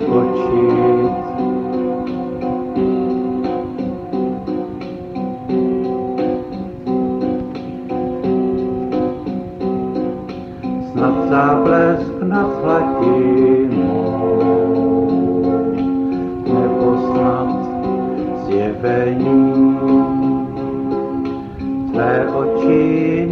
učit. Snad záblesk nad hladinou, nebo snad zjevení. Tvé oči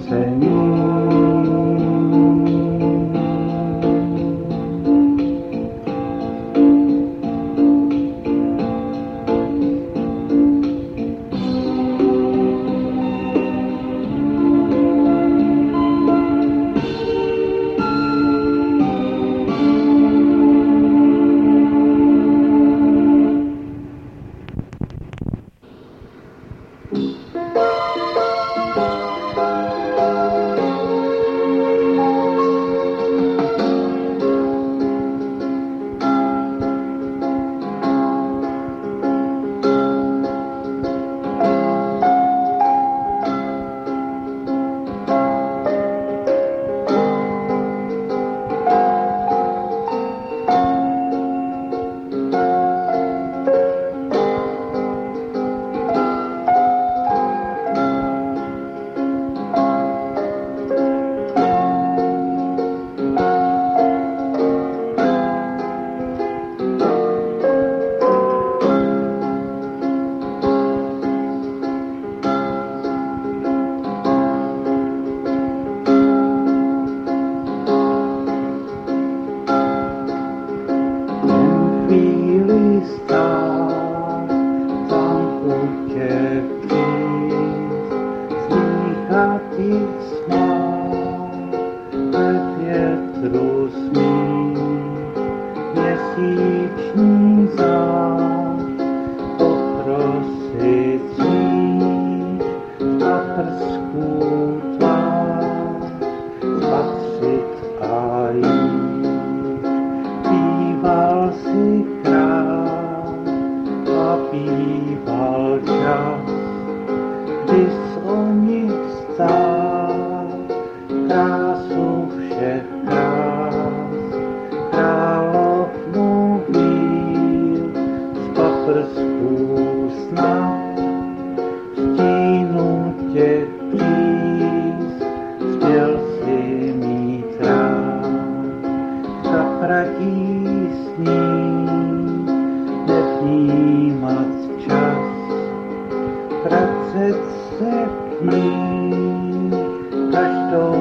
Señor. Smích, měsíční zář, poprosit smích, na prsku tvář, a jít. Krásu všech krás. Královnu víl z paprsků snad, stínu tě příz, směl si mít rád zapratí sní, nevnímat čas, vracet se k ní každou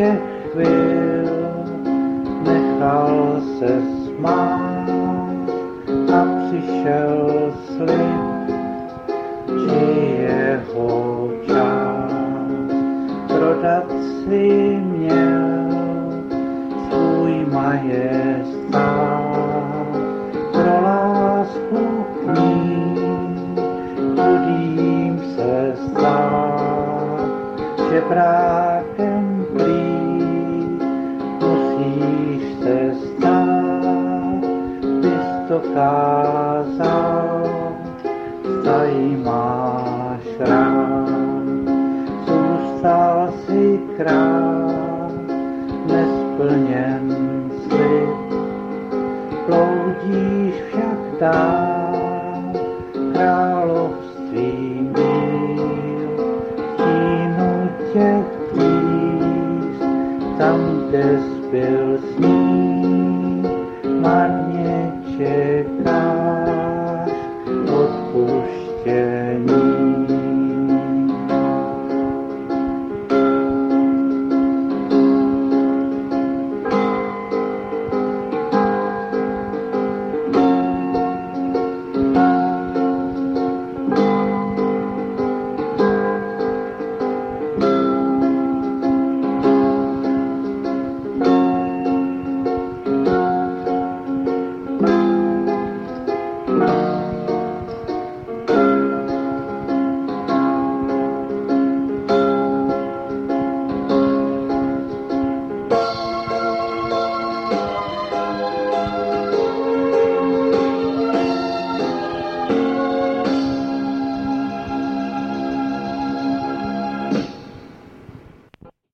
with zakázal, tady máš rám. Zůstal si král, nesplněn slib, ploudíš však dál, král